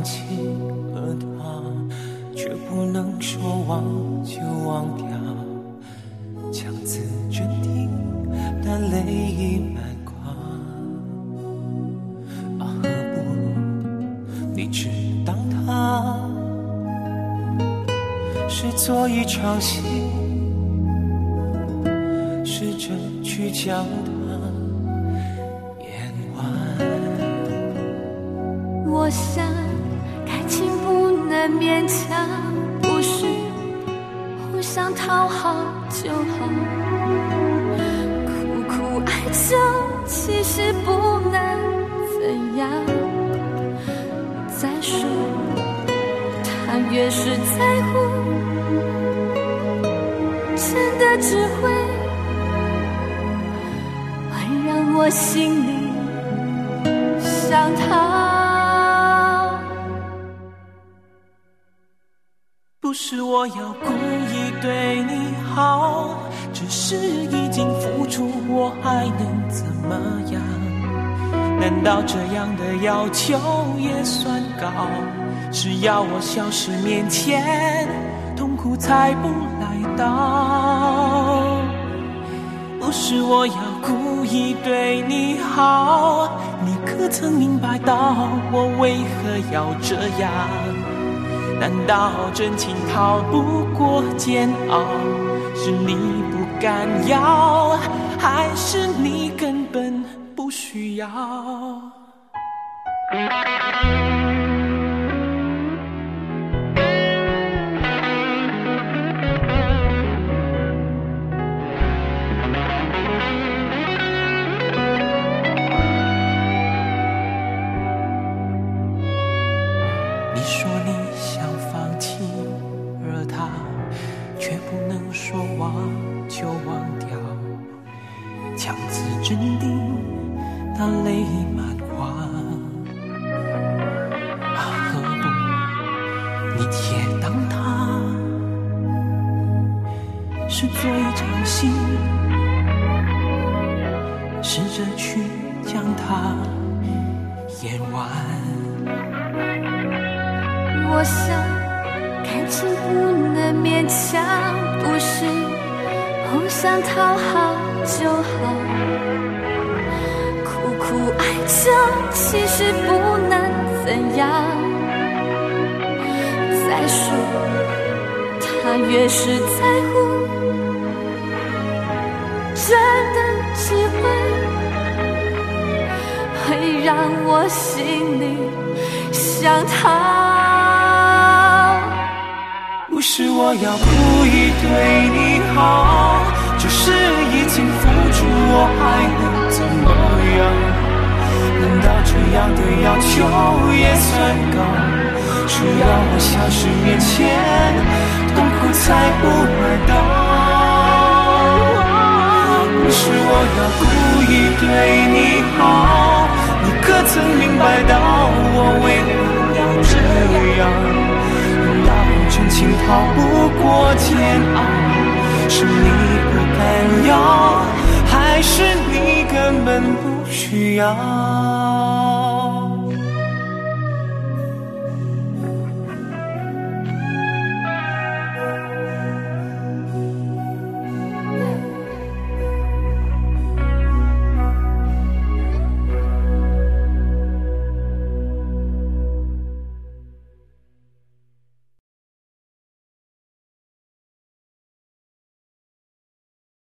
放弃了他，却不能说忘就忘掉，强自镇定，但泪已满眶。何不你只当他是做一场戏，试着去将它演完。我想。勉强，不是互相讨好就好。苦苦哀求，其实不能怎样。再说，他越是在乎，真的只会会让我心里想他。不是我要故意对你好，只是已经付出，我还能怎么样？难道这样的要求也算高？是要我消失面前，痛苦才不来到。不是我要故意对你好，你可曾明白到我为何要这样？难道真情逃不过煎熬？是你不敢要，还是你根本不需要？强自镇定，他泪满眶。啊，何不你也当他是做一场戏，试着去将它演完。我想，感情不能勉强，不是互相讨好就好。苦苦哀求，其实不能怎样。再说，他越是在乎，真的只会会让我心里想他。不是我要故意对你好，只是已经付出，我还能怎么样？难道这样的要求也算高？只要我消失面前，痛苦才不来到？不是我要故意对你好，你可曾明白到我为何要这样？真情逃不过煎熬，是你还是你根本不需要？